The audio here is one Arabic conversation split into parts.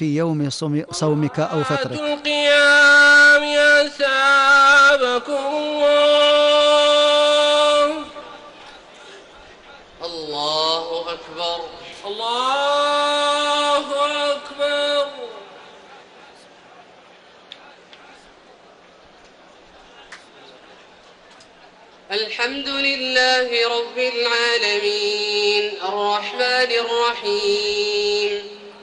في يوم صوم- صومك أو فطرك. القيام أسابكم الله. الله أكبر. الله أكبر. الحمد لله رب العالمين. الرحمن الرحيم.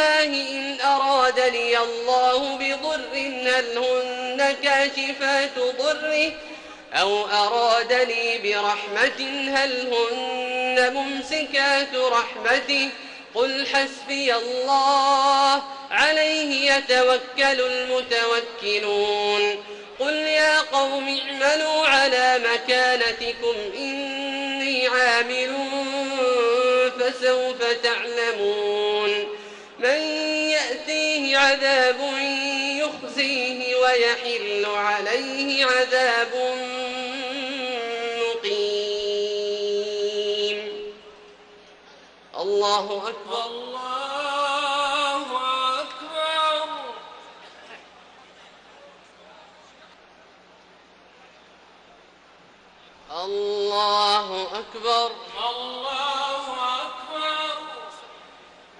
الله إن أرادني الله بضر هل هن كاشفات ضره أو أرادني برحمة هل هن ممسكات رحمته قل حسبي الله عليه يتوكل المتوكلون قل يا قوم اعملوا على مكانتكم إني عامل فسوف تعلمون عذاب يخزيه ويحل عليه عذاب مقيم. الله أكبر. الله أكبر. الله أكبر.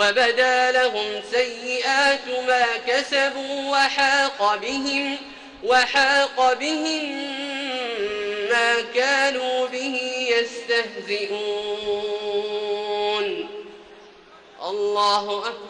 وبدا لهم سيئات ما كسبوا وحاق بهم وحاق بهم ما كانوا به يستهزئون. الله أكبر.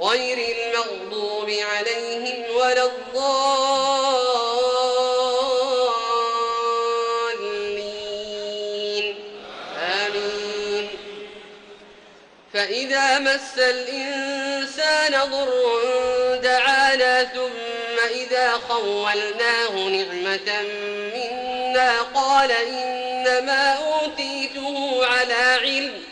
غير المغضوب عليهم ولا الضالين. آمين. فإذا مس الإنسان ضر دعانا ثم إذا خولناه نعمة منا قال إنما أوتيته على علم.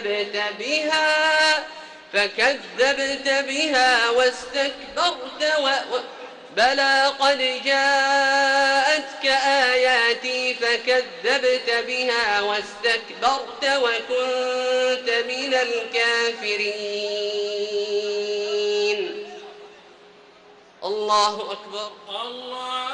فكذبت بها فكذبت بها واستكبرت. و... بلى قد جاءتك آياتي فكذبت بها واستكبرت وكنت من الكافرين الله أكبر الله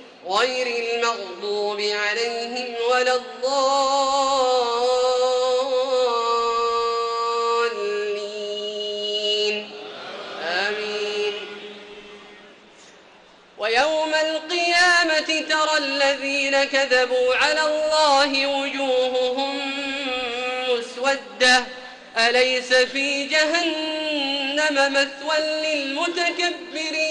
غير المغضوب عليهم ولا الضالين. آمين. ويوم القيامة ترى الذين كذبوا على الله وجوههم مسودة. أليس في جهنم مثوى للمتكبرين؟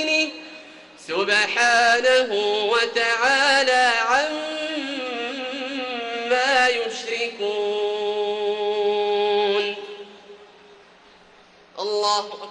سبحانه وتعالى عما يشركون. الله أكبر.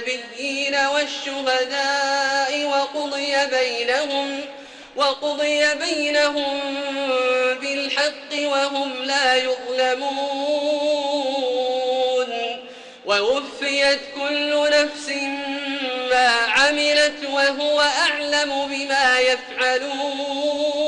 بالنبيين والشهداء وقضي بينهم وقضي بينهم بالحق وهم لا يظلمون. ووفيت كل نفس ما عملت وهو أعلم بما يفعلون.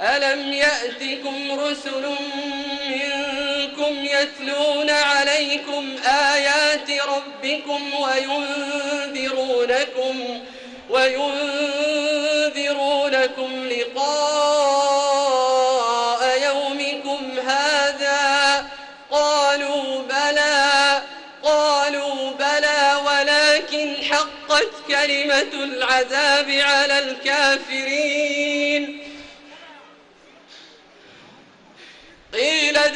ألم يأتكم رسل منكم يتلون عليكم آيات ربكم وينذرونكم وينذرونكم لقاء يومكم هذا قالوا بلى قالوا بلى ولكن حقت كلمة العذاب على الكافرين قيل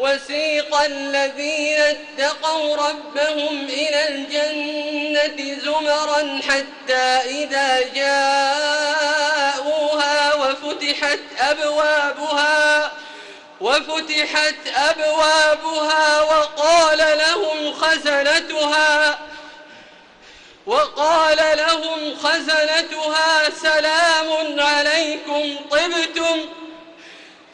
وسيق الذين اتقوا ربهم إلى الجنة زمرا حتى إذا جاءوها وفتحت أبوابها وفتحت أبوابها وقال لهم خزنتها وقال لهم خزنتها سلام عليكم طبتم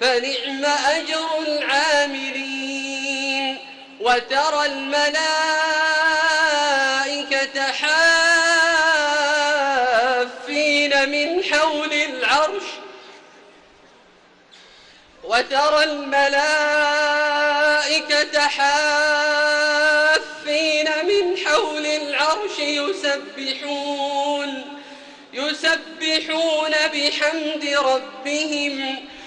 فنعم أجر العاملين. وترى الملائكة حافين من حول العرش. وترى الملائكة حافين من حول العرش يسبحون. يسبحون بحمد ربهم.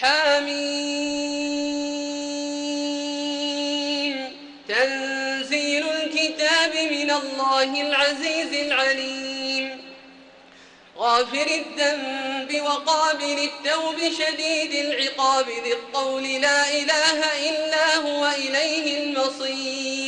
حميم. تنزيل الكتاب من الله العزيز العليم. غافر الذنب وقابل التوب شديد العقاب ذي الطول لا إله إلا هو إليه المصير.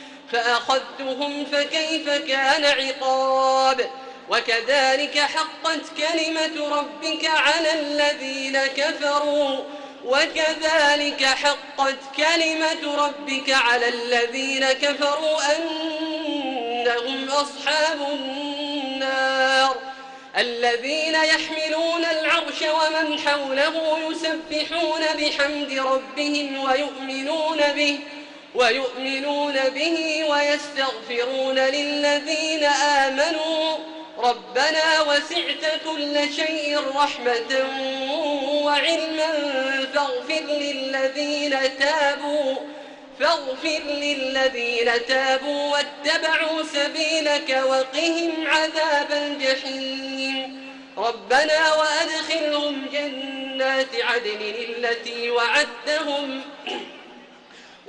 فأخذتهم فكيف كان عقاب؟ وكذلك حقت كلمة ربك على الذين كفروا. وكذلك حقت كلمة ربك على الذين كفروا أنهم أصحاب النار. الذين يحملون العرش ومن حوله يسبحون بحمد ربهم ويؤمنون به. ويؤمنون به ويستغفرون للذين آمنوا. ربنا وسعت كل شيء رحمة وعلما فاغفر للذين تابوا. فاغفر للذين تابوا واتبعوا سبيلك وقهم عذاب الجحيم. ربنا وأدخلهم جنات عدن التي وعدتهم.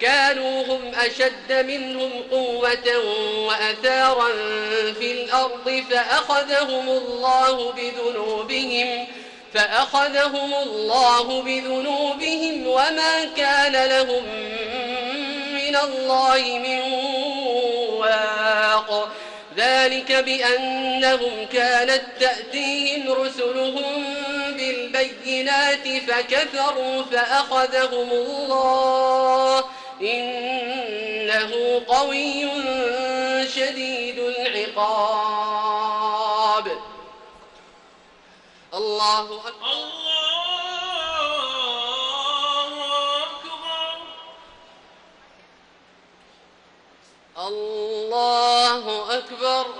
كانوا هم أشد منهم قوة وأثارا في الأرض فأخذهم الله بذنوبهم فأخذهم الله بذنوبهم وما كان لهم من الله من واق. ذلك بأنهم كانت تأتيهم رسلهم بالبينات فكفروا فأخذهم الله إنه قوي شديد العقاب. الله أكبر. الله أكبر. الله أكبر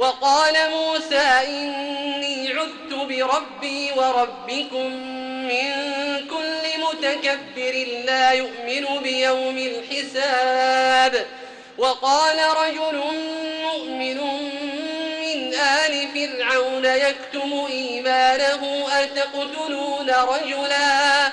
وقال موسى إني عذت بربي وربكم من كل متكبر لا يؤمن بيوم الحساب. وقال رجل مؤمن من آل فرعون يكتم إيمانه أتقتلون رجلا؟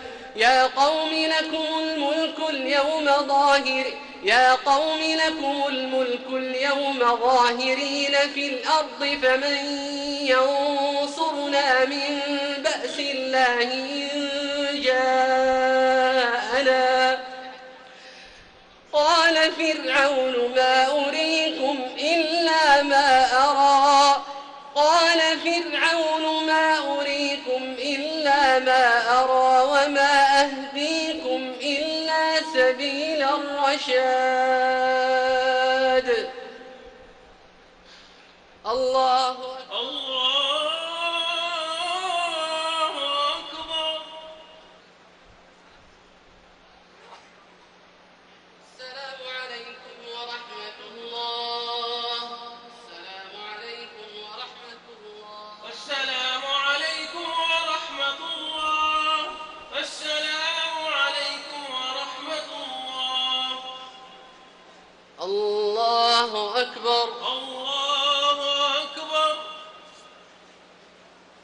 يا قوم لكم الملك اليوم ظاهر. يا قوم لكم الملك اليوم ظاهرين في الأرض فمن ينصرنا من بأس الله إن جاءنا. قال فرعون ما أريكم إلا ما أرى. قال فرعون ما أريكم إلا ما أكبر الله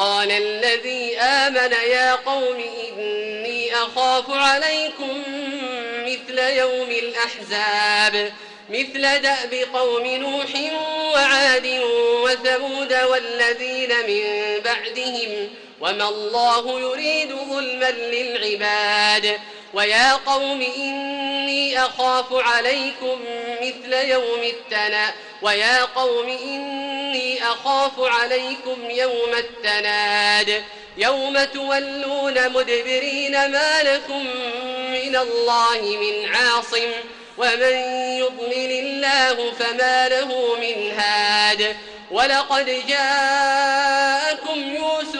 وقال الذي آمن يا قوم إني أخاف عليكم مثل يوم الأحزاب مثل دأب قوم نوح وعاد وثمود والذين من بعدهم وما الله يريد ظلما للعباد. ويا قوم إني أخاف عليكم مثل يوم التنا ويا قوم إني أخاف عليكم يوم التناد. يوم تولون مدبرين ما لكم من الله من عاصم. ومن يضلل الله فما له من هاد. ولقد جاءكم يوسف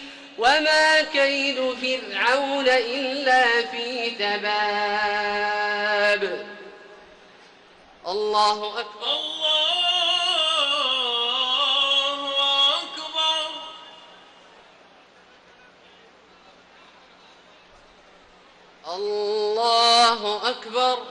وما كيد فرعون إلا في تباب. الله أكبر. الله أكبر. الله أكبر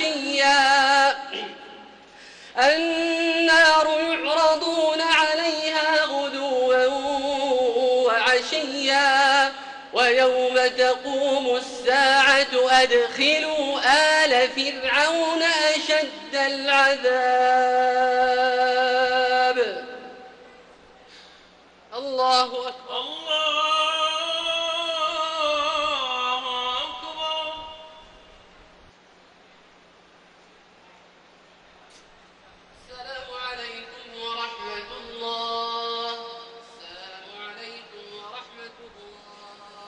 وعشيا النار يعرضون عليها غدوا وعشيا. ويوم تقوم الساعة أدخلوا آل فرعون أشد العذاب. الله أكبر. الله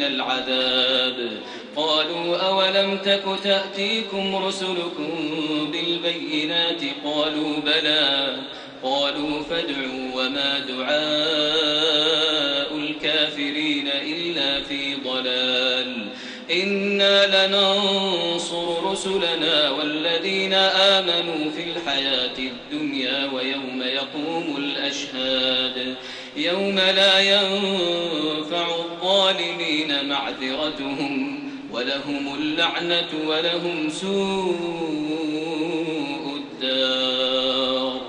من العذاب. قالوا أولم تك تأتيكم رسلكم بالبينات؟ قالوا بلى. قالوا فادعوا وما دعاء الكافرين إلا في ضلال. إنا لننصر رسلنا والذين آمنوا في الحياة الدنيا ويوم يقوم الأشهاد. يوم لا ينفع الظالمين معذرتهم ولهم اللعنة ولهم سوء الدار.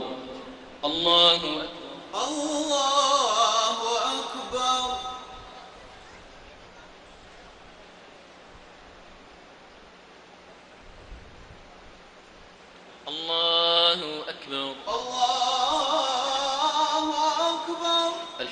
الله أكبر. الله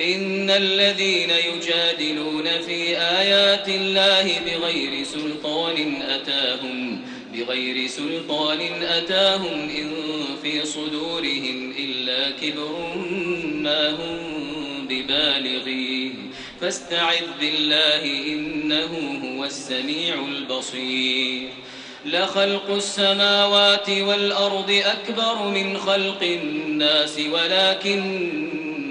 إن الذين يجادلون في آيات الله بغير سلطان أتاهم بغير سلطان أتاهم إن في صدورهم إلا كبر ما هم ببالغيه فاستعذ بالله إنه هو السميع البصير. لخلق السماوات والأرض أكبر من خلق الناس ولكن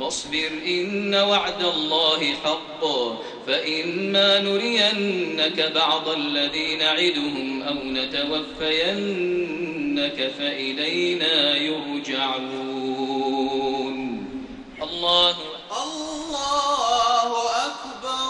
فاصبر إن وعد الله حق. فإما نرينك بعض الذي نعدهم أو نتوفينك فإلينا يرجعون. الله الله أكبر.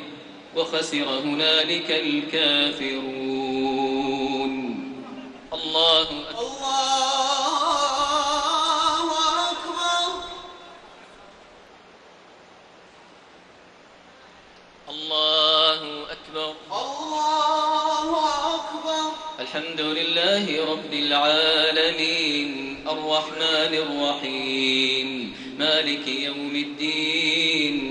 وخسر هنالك الكافرون. الله أكبر. الله أكبر. الله أكبر. الله أكبر. الحمد لله رب العالمين. الرحمن الرحيم. مالك يوم الدين.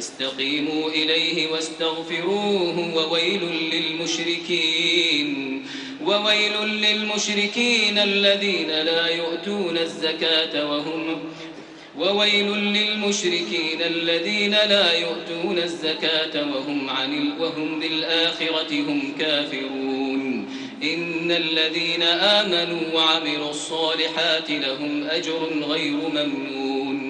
فاستقيموا إليه واستغفروه وويل للمشركين وويل للمشركين الذين لا يؤتون الزكاة وهم وويل للمشركين الذين لا يؤتون الزكاة وهم عن. وهم بالآخرة هم كافرون إن الذين آمنوا وعملوا الصالحات لهم أجر غير ممنون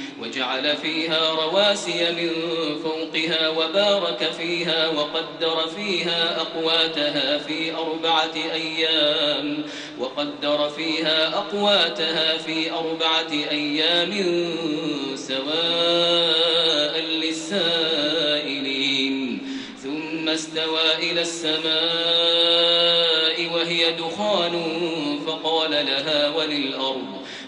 وجعل فيها رواسي من فوقها وبارك فيها وقدر فيها أقواتها في أربعة أيام وقدر فيها أقواتها في أربعة أيام سواء للسائلين. ثم استوى إلى السماء وهي دخان فقال لها وللأرض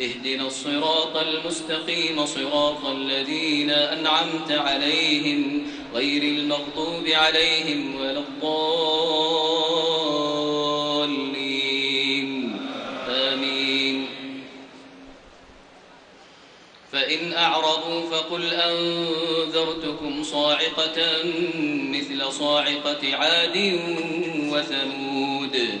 اهدنا الصراط المستقيم صراط الذين أنعمت عليهم غير المغضوب عليهم ولا الضالين. آمين. فإن أعرضوا فقل أنذرتكم صاعقة مثل صاعقة عاد وثمود.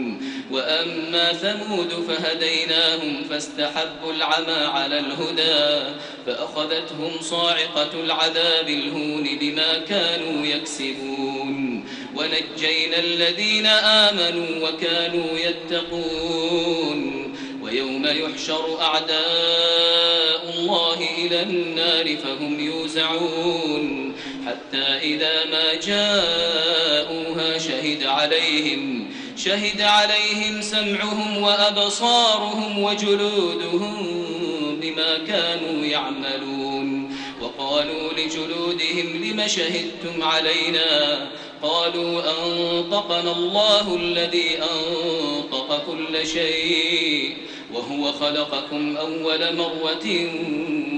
وأما ثمود فهديناهم فاستحبوا العمى على الهدى فأخذتهم صاعقة العذاب الهون بما كانوا يكسبون ونجينا الذين آمنوا وكانوا يتقون ويوم يحشر أعداء الله إلى النار فهم يوزعون حتى إذا ما جاءوها شهد عليهم شهد عليهم سمعهم وأبصارهم وجلودهم بما كانوا يعملون. وقالوا لجلودهم لم شهدتم علينا؟ قالوا أنطقنا الله الذي أنطق كل شيء وهو خلقكم أول مرة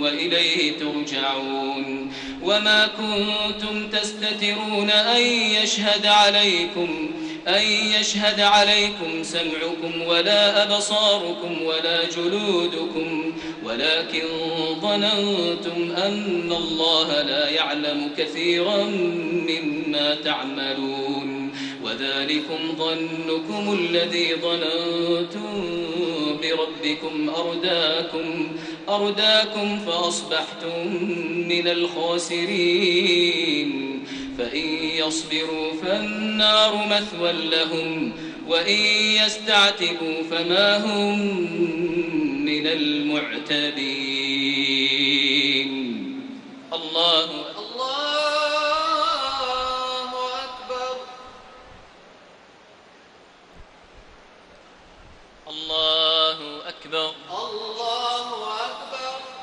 وإليه ترجعون. وما كنتم تستترون أن يشهد عليكم أن يشهد عليكم سمعكم ولا أبصاركم ولا جلودكم ولكن ظننتم أن الله لا يعلم كثيرا مما تعملون. وذلكم ظنكم الذي ظننتم بربكم أرداكم أرداكم فأصبحتم من الخاسرين. فإن يصبروا فالنار مثوى لهم وإن يستعتبوا فما هم من المعتبين. الله الله أكبر. الله أكبر. الله أكبر.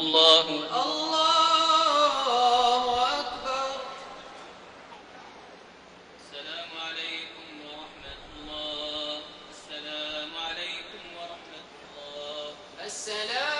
الله الله أكبر. السلام عليكم ورحمة الله. السلام عليكم ورحمة الله. السلام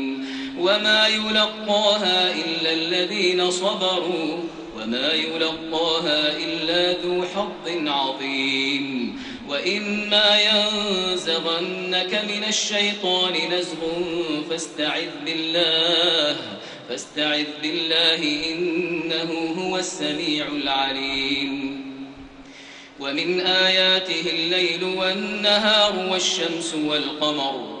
وما يلقاها إلا الذين صبروا وما يلقاها إلا ذو حظ عظيم وإما ينزغنك من الشيطان نزغ فاستعذ بالله فاستعذ بالله إنه هو السميع العليم ومن آياته الليل والنهار والشمس والقمر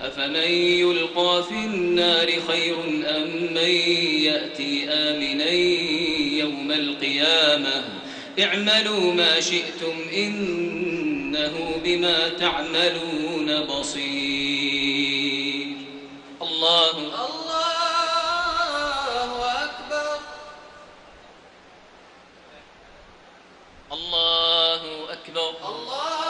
أفمن يلقى في النار خير أم من يأتي آمنا يوم القيامة؟ اعملوا ما شئتم إنه بما تعملون بصير. الله الله أكبر. الله أكبر. الله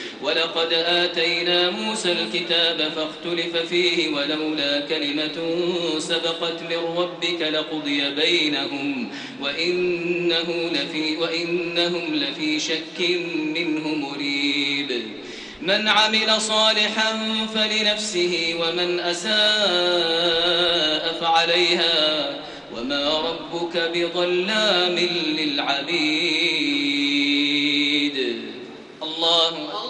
ولقد آتينا موسى الكتاب فاختلف فيه ولولا كلمة سبقت من ربك لقضي بينهم وإنه لفي وإنهم لفي شك منه مريب. من عمل صالحا فلنفسه ومن أساء فعليها وما ربك بظلام للعبيد. الله أكبر.